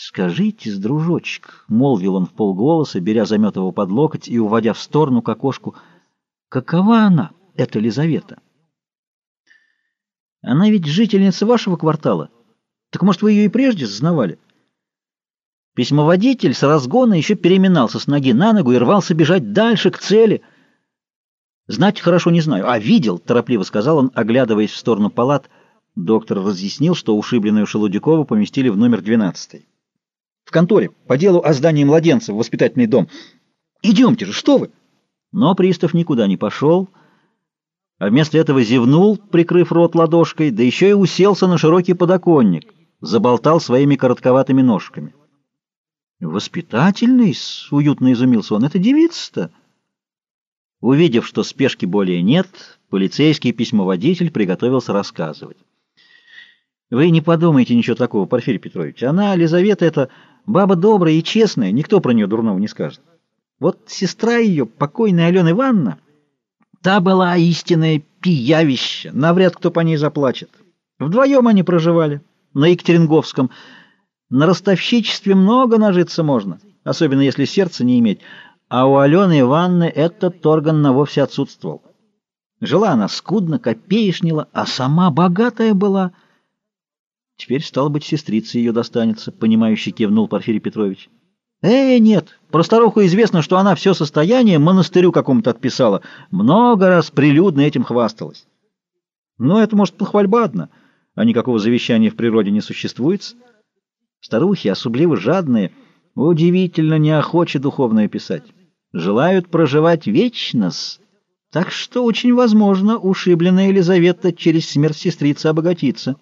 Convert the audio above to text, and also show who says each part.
Speaker 1: «Скажите, дружочек», — молвил он в полголоса, беря Заметова под локоть и уводя в сторону к окошку, — «какова она, эта Лизавета?» «Она ведь жительница вашего квартала. Так, может, вы ее и прежде знавали?» Письмоводитель с разгона еще переминался с ноги на ногу и рвался бежать дальше, к цели. «Знать хорошо не знаю, а видел», — торопливо сказал он, оглядываясь в сторону палат. Доктор разъяснил, что ушибленную Шелудякова поместили в номер двенадцатый в конторе по делу о здании младенцев воспитательный дом. Идемте же, что вы!» Но пристав никуда не пошел, а вместо этого зевнул, прикрыв рот ладошкой, да еще и уселся на широкий подоконник, заболтал своими коротковатыми ножками. «Воспитательный?» — уютно изумился он. «Это девица-то?» Увидев, что спешки более нет, полицейский письмоводитель приготовился рассказывать. «Вы не подумайте ничего такого, Порфирий Петрович. Она, Лизавета, это Баба добрая и честная, никто про нее дурного не скажет. Вот сестра ее, покойная Алена Ивановна, та была истинное пиявище, навряд кто по ней заплачет. Вдвоем они проживали на Екатеринговском. На ростовщичестве много нажиться можно, особенно если сердце не иметь, а у Алены Ивановны этот орган на вовсе отсутствовал. Жила она скудно, копеечнила, а сама богатая была — Теперь, стало быть, сестрица ее достанется, — понимающий кивнул Порфирий Петрович. Э, нет, про старуху известно, что она все состояние монастырю какому-то отписала. Много раз прилюдно этим хвасталась. Но это, может, похвальба одна, а никакого завещания в природе не существует. Старухи, особливо жадные, удивительно неохоче духовное писать. Желают проживать вечно -с. Так что очень возможно, ушибленная Елизавета через смерть сестрицы обогатится.